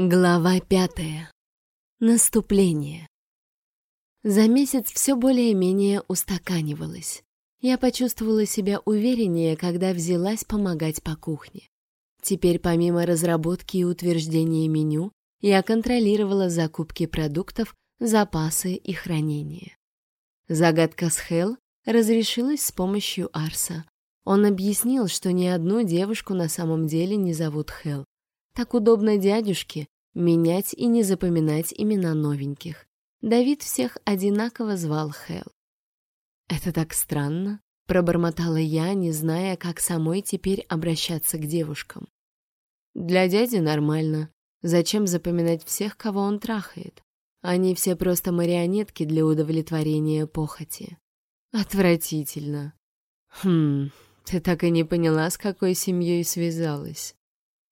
Глава пятая. Наступление. За месяц все более-менее устаканивалось. Я почувствовала себя увереннее, когда взялась помогать по кухне. Теперь помимо разработки и утверждения меню, я контролировала закупки продуктов, запасы и хранение. Загадка с Хел разрешилась с помощью Арса. Он объяснил, что ни одну девушку на самом деле не зовут Хел, так удобно дядюшке менять и не запоминать имена новеньких. Давид всех одинаково звал Хел. «Это так странно», — пробормотала я, не зная, как самой теперь обращаться к девушкам. «Для дяди нормально. Зачем запоминать всех, кого он трахает? Они все просто марионетки для удовлетворения похоти. Отвратительно. Хм, ты так и не поняла, с какой семьей связалась.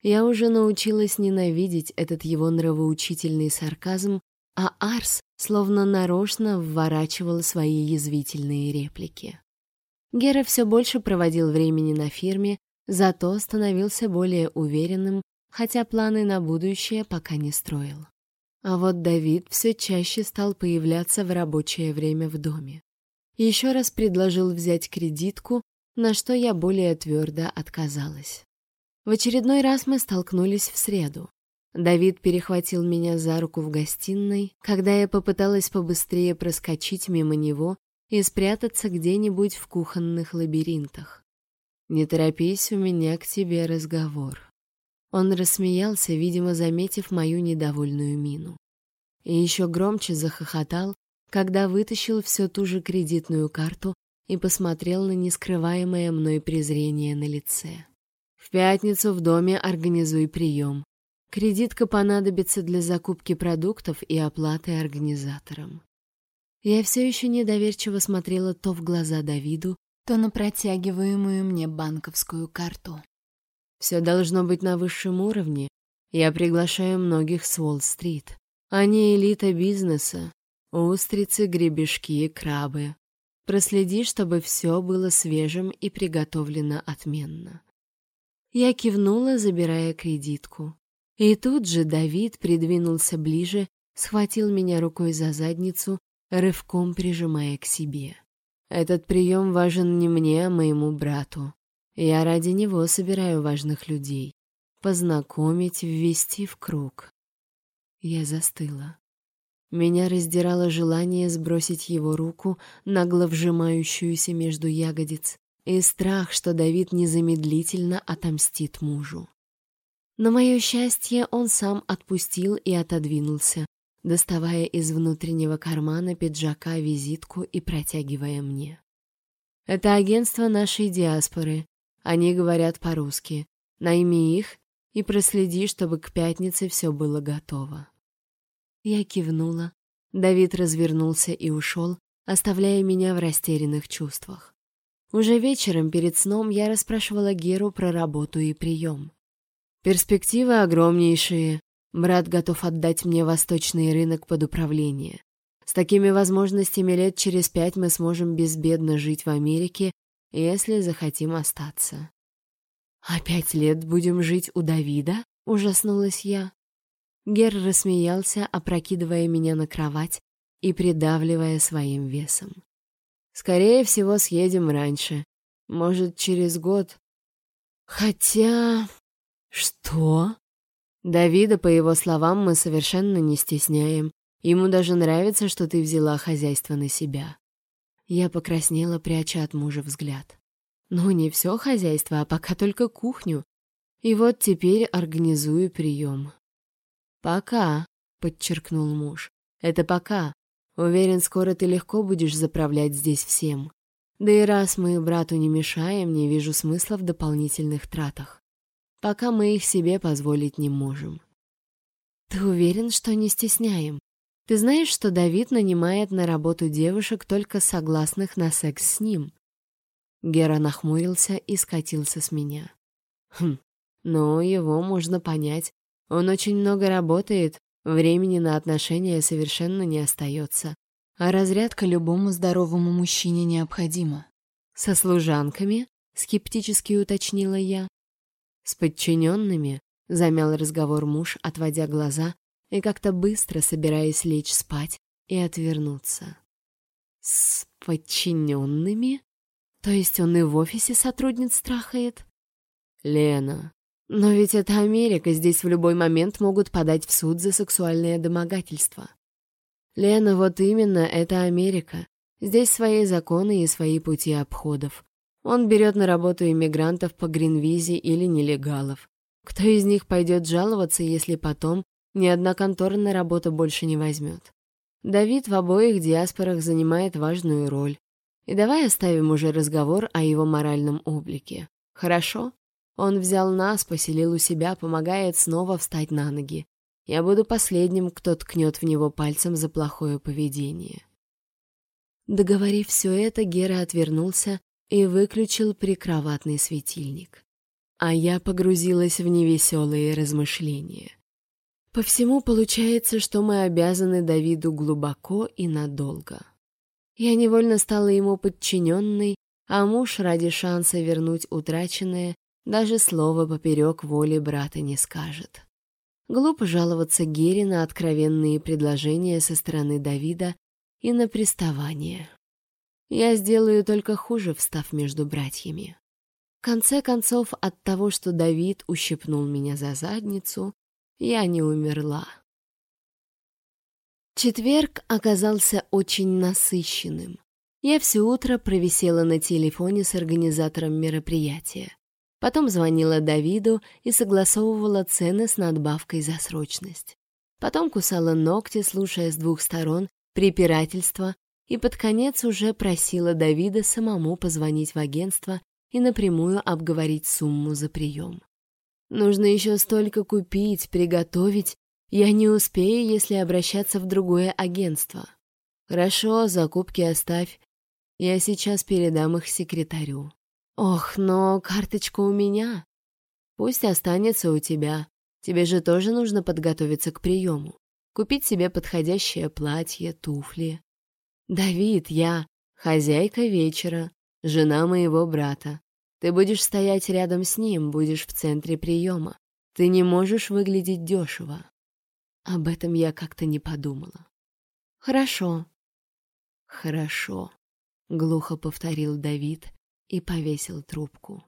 Я уже научилась ненавидеть этот его нравоучительный сарказм, а Арс словно нарочно вворачивал свои язвительные реплики. Гера все больше проводил времени на фирме, зато становился более уверенным, хотя планы на будущее пока не строил. А вот Давид все чаще стал появляться в рабочее время в доме. Еще раз предложил взять кредитку, на что я более твердо отказалась. В очередной раз мы столкнулись в среду. Давид перехватил меня за руку в гостиной, когда я попыталась побыстрее проскочить мимо него и спрятаться где-нибудь в кухонных лабиринтах. «Не торопись, у меня к тебе разговор». Он рассмеялся, видимо, заметив мою недовольную мину. И еще громче захохотал, когда вытащил всю ту же кредитную карту и посмотрел на нескрываемое мной презрение на лице. В пятницу в доме организуй прием. Кредитка понадобится для закупки продуктов и оплаты организаторам. Я все еще недоверчиво смотрела то в глаза Давиду, то на протягиваемую мне банковскую карту. Все должно быть на высшем уровне. Я приглашаю многих с Уолл-стрит. Они элита бизнеса. Устрицы, гребешки, крабы. Проследи, чтобы все было свежим и приготовлено отменно. Я кивнула, забирая кредитку. И тут же Давид придвинулся ближе, схватил меня рукой за задницу, рывком прижимая к себе. Этот прием важен не мне, а моему брату. Я ради него собираю важных людей. Познакомить, ввести в круг. Я застыла. Меня раздирало желание сбросить его руку, нагло вжимающуюся между ягодиц, и страх, что Давид незамедлительно отомстит мужу. На мое счастье, он сам отпустил и отодвинулся, доставая из внутреннего кармана пиджака визитку и протягивая мне. «Это агентство нашей диаспоры. Они говорят по-русски. Найми их и проследи, чтобы к пятнице все было готово». Я кивнула. Давид развернулся и ушел, оставляя меня в растерянных чувствах. Уже вечером перед сном я расспрашивала Геру про работу и прием. Перспективы огромнейшие. Брат готов отдать мне восточный рынок под управление. С такими возможностями лет через пять мы сможем безбедно жить в Америке, если захотим остаться. «А пять лет будем жить у Давида?» — ужаснулась я. Гер рассмеялся, опрокидывая меня на кровать и придавливая своим весом. Скорее всего, съедем раньше. Может, через год. Хотя... Что? Давида, по его словам, мы совершенно не стесняем. Ему даже нравится, что ты взяла хозяйство на себя. Я покраснела, пряча от мужа взгляд. Ну, не все хозяйство, а пока только кухню. И вот теперь организую прием. «Пока», — подчеркнул муж. «Это пока. Уверен, скоро ты легко будешь заправлять здесь всем. Да и раз мы брату не мешаем, не вижу смысла в дополнительных тратах. Пока мы их себе позволить не можем. Ты уверен, что не стесняем? Ты знаешь, что Давид нанимает на работу девушек только согласных на секс с ним? Гера нахмурился и скатился с меня. Хм, ну, его можно понять. Он очень много работает, Времени на отношения совершенно не остается, а разрядка любому здоровому мужчине необходима. «Со служанками?» — скептически уточнила я. «С подчиненными? Замял разговор муж, отводя глаза и как-то быстро собираясь лечь спать и отвернуться. С подчиненными? То есть он и в офисе сотрудниц страхает? Лена, но ведь это Америка, здесь в любой момент могут подать в суд за сексуальное домогательство. Лена, вот именно, это Америка. Здесь свои законы и свои пути обходов. Он берет на работу иммигрантов по гринвизе или нелегалов. Кто из них пойдет жаловаться, если потом ни одна контора на работу больше не возьмет? Давид в обоих диаспорах занимает важную роль. И давай оставим уже разговор о его моральном облике. Хорошо? Он взял нас, поселил у себя, помогает снова встать на ноги. Я буду последним, кто ткнет в него пальцем за плохое поведение. Договорив все это, Гера отвернулся и выключил прикроватный светильник. А я погрузилась в невеселые размышления. По всему получается, что мы обязаны Давиду глубоко и надолго. Я невольно стала ему подчиненной, а муж ради шанса вернуть утраченное даже слова поперек воли брата не скажет. Глупо жаловаться Гере на откровенные предложения со стороны Давида и на приставание. Я сделаю только хуже, встав между братьями. В конце концов, от того, что Давид ущипнул меня за задницу, я не умерла. Четверг оказался очень насыщенным. Я все утро провисела на телефоне с организатором мероприятия. Потом звонила Давиду и согласовывала цены с надбавкой за срочность. Потом кусала ногти, слушая с двух сторон препирательства, и под конец уже просила Давида самому позвонить в агентство и напрямую обговорить сумму за прием. Нужно еще столько купить, приготовить. Я не успею, если обращаться в другое агентство. Хорошо, закупки оставь. Я сейчас передам их секретарю. Ох, но карточка у меня. Пусть останется у тебя. Тебе же тоже нужно подготовиться к приему. Купить себе подходящее платье, туфли. Давид, я хозяйка вечера, жена моего брата. Ты будешь стоять рядом с ним, будешь в центре приема. Ты не можешь выглядеть дешево. Об этом я как-то не подумала. Хорошо. Хорошо, глухо повторил Давид, и повесил трубку.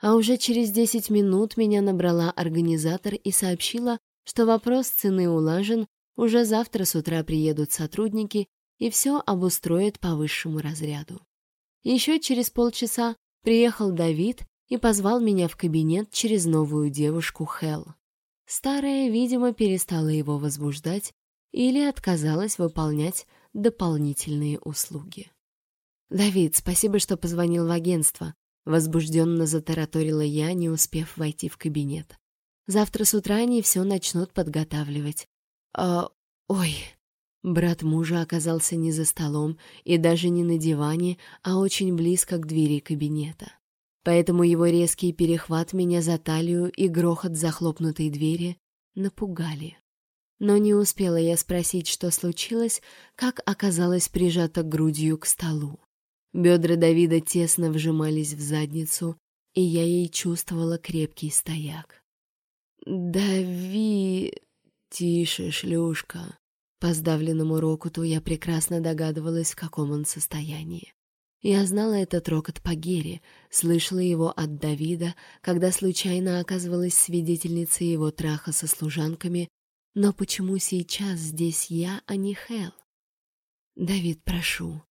А уже через десять минут меня набрала организатор и сообщила, что вопрос цены улажен, уже завтра с утра приедут сотрудники и все обустроят по высшему разряду. Еще через полчаса приехал Давид и позвал меня в кабинет через новую девушку Хел. Старая, видимо, перестала его возбуждать или отказалась выполнять дополнительные услуги. «Давид, спасибо, что позвонил в агентство», — возбужденно затараторила я, не успев войти в кабинет. «Завтра с утра они все начнут подготавливать». «А... ой...» Брат мужа оказался не за столом и даже не на диване, а очень близко к двери кабинета. Поэтому его резкий перехват меня за талию и грохот захлопнутой двери напугали. Но не успела я спросить, что случилось, как оказалась прижата грудью к столу. Бедра Давида тесно вжимались в задницу, и я ей чувствовала крепкий стояк. «Дави...» «Тише, шлюшка!» По сдавленному рокоту я прекрасно догадывалась, в каком он состоянии. Я знала этот рокот по Гере, слышала его от Давида, когда случайно оказывалась свидетельницей его траха со служанками, но почему сейчас здесь я, а не Хел? «Давид, прошу,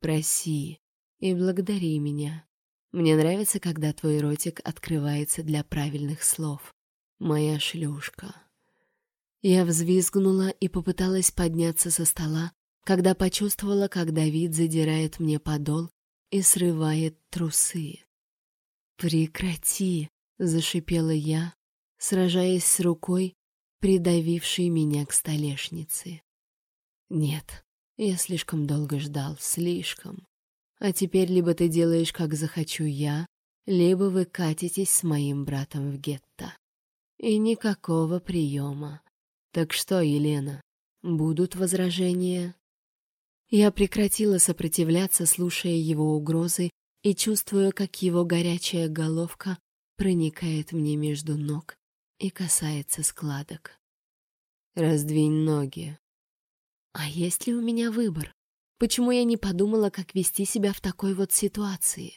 Проси и благодари меня. Мне нравится, когда твой ротик открывается для правильных слов. Моя шлюшка. Я взвизгнула и попыталась подняться со стола, когда почувствовала, как Давид задирает мне подол и срывает трусы. «Прекрати!» — зашипела я, сражаясь с рукой, придавившей меня к столешнице. «Нет, я слишком долго ждал, слишком. А теперь либо ты делаешь, как захочу я, либо вы катитесь с моим братом в гетто. И никакого приема. Так что, Елена, будут возражения?» Я прекратила сопротивляться, слушая его угрозы и чувствуя, как его горячая головка проникает мне между ног и касается складок. «Раздвинь ноги». А есть ли у меня выбор? Почему я не подумала, как вести себя в такой вот ситуации?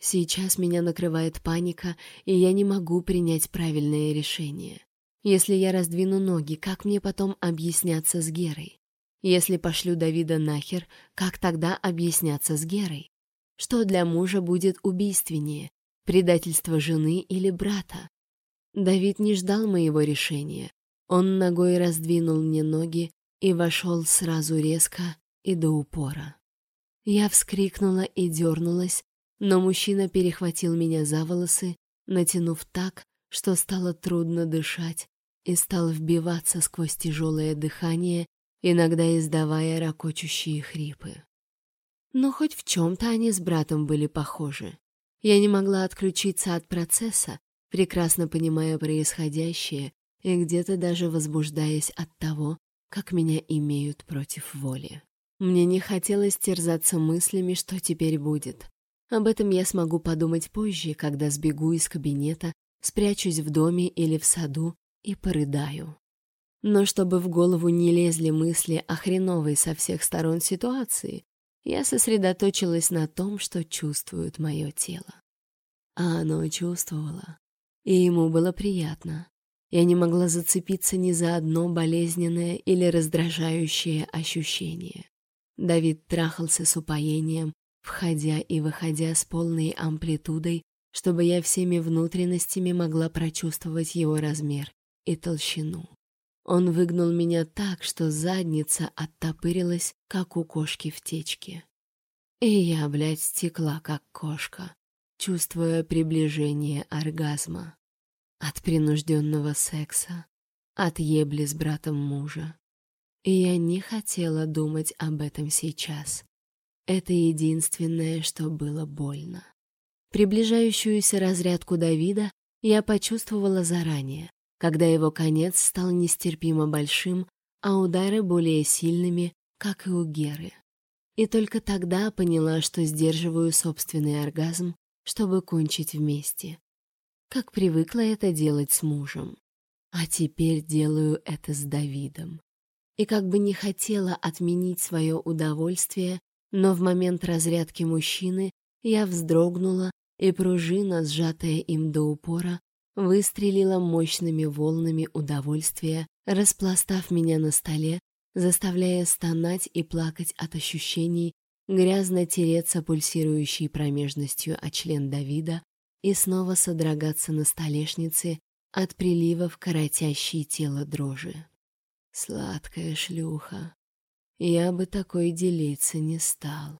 Сейчас меня накрывает паника, и я не могу принять правильное решение. Если я раздвину ноги, как мне потом объясняться с Герой? Если пошлю Давида нахер, как тогда объясняться с Герой? Что для мужа будет убийственнее, предательство жены или брата? Давид не ждал моего решения. Он ногой раздвинул мне ноги и вошел сразу резко и до упора. Я вскрикнула и дернулась, но мужчина перехватил меня за волосы, натянув так, что стало трудно дышать, и стал вбиваться сквозь тяжелое дыхание, иногда издавая ракочущие хрипы. Но хоть в чем-то они с братом были похожи. Я не могла отключиться от процесса, прекрасно понимая происходящее и где-то даже возбуждаясь от того, как меня имеют против воли. Мне не хотелось терзаться мыслями, что теперь будет. Об этом я смогу подумать позже, когда сбегу из кабинета, спрячусь в доме или в саду и порыдаю. Но чтобы в голову не лезли мысли о хреновой со всех сторон ситуации, я сосредоточилась на том, что чувствует мое тело. А оно чувствовало, и ему было приятно. Я не могла зацепиться ни за одно болезненное или раздражающее ощущение. Давид трахался с упоением, входя и выходя с полной амплитудой, чтобы я всеми внутренностями могла прочувствовать его размер и толщину. Он выгнул меня так, что задница оттопырилась, как у кошки в течке. И я, блядь, стекла, как кошка, чувствуя приближение оргазма. От принужденного секса, от ебли с братом мужа. И я не хотела думать об этом сейчас. Это единственное, что было больно. Приближающуюся разрядку Давида я почувствовала заранее, когда его конец стал нестерпимо большим, а удары более сильными, как и у Геры. И только тогда поняла, что сдерживаю собственный оргазм, чтобы кончить вместе как привыкла это делать с мужем. А теперь делаю это с Давидом. И как бы не хотела отменить свое удовольствие, но в момент разрядки мужчины я вздрогнула, и пружина, сжатая им до упора, выстрелила мощными волнами удовольствия, распластав меня на столе, заставляя стонать и плакать от ощущений, грязно тереться пульсирующей промежностью о член Давида, и снова содрогаться на столешнице от приливов коротящей тело дрожи. Сладкая шлюха. Я бы такой делиться не стал.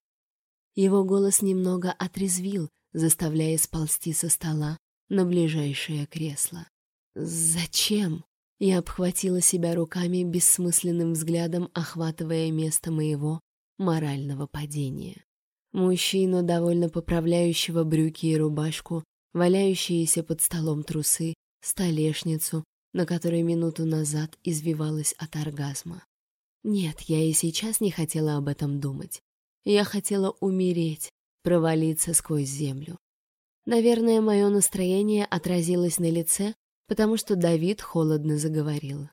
Его голос немного отрезвил, заставляя сползти со стола на ближайшее кресло. «Зачем?» Я обхватила себя руками бессмысленным взглядом, охватывая место моего морального падения. Мужчину, довольно поправляющего брюки и рубашку, валяющиеся под столом трусы, столешницу, на которой минуту назад извивалась от оргазма. Нет, я и сейчас не хотела об этом думать. Я хотела умереть, провалиться сквозь землю. Наверное, мое настроение отразилось на лице, потому что Давид холодно заговорил.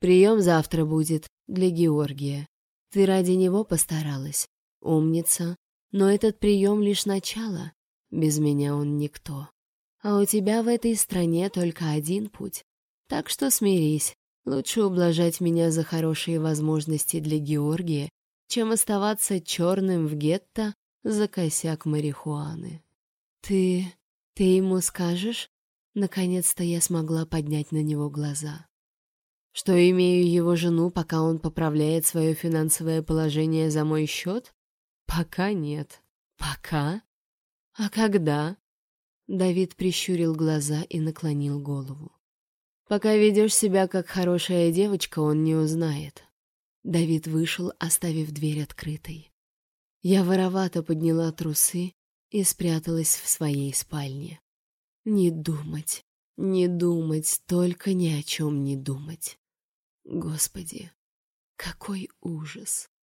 «Прием завтра будет для Георгия. Ты ради него постаралась. Умница. Но этот прием лишь начало. Без меня он никто. А у тебя в этой стране только один путь. Так что смирись. Лучше ублажать меня за хорошие возможности для Георгия, чем оставаться черным в гетто за косяк марихуаны. Ты... ты ему скажешь? Наконец-то я смогла поднять на него глаза. Что имею его жену, пока он поправляет свое финансовое положение за мой счет? Пока нет. Пока? А когда? Давид прищурил глаза и наклонил голову. Пока ведешь себя как хорошая девочка, он не узнает. Давид вышел, оставив дверь открытой. Я воровато подняла трусы и спряталась в своей спальне. Не думать, не думать, только ни о чем не думать. Господи, какой ужас!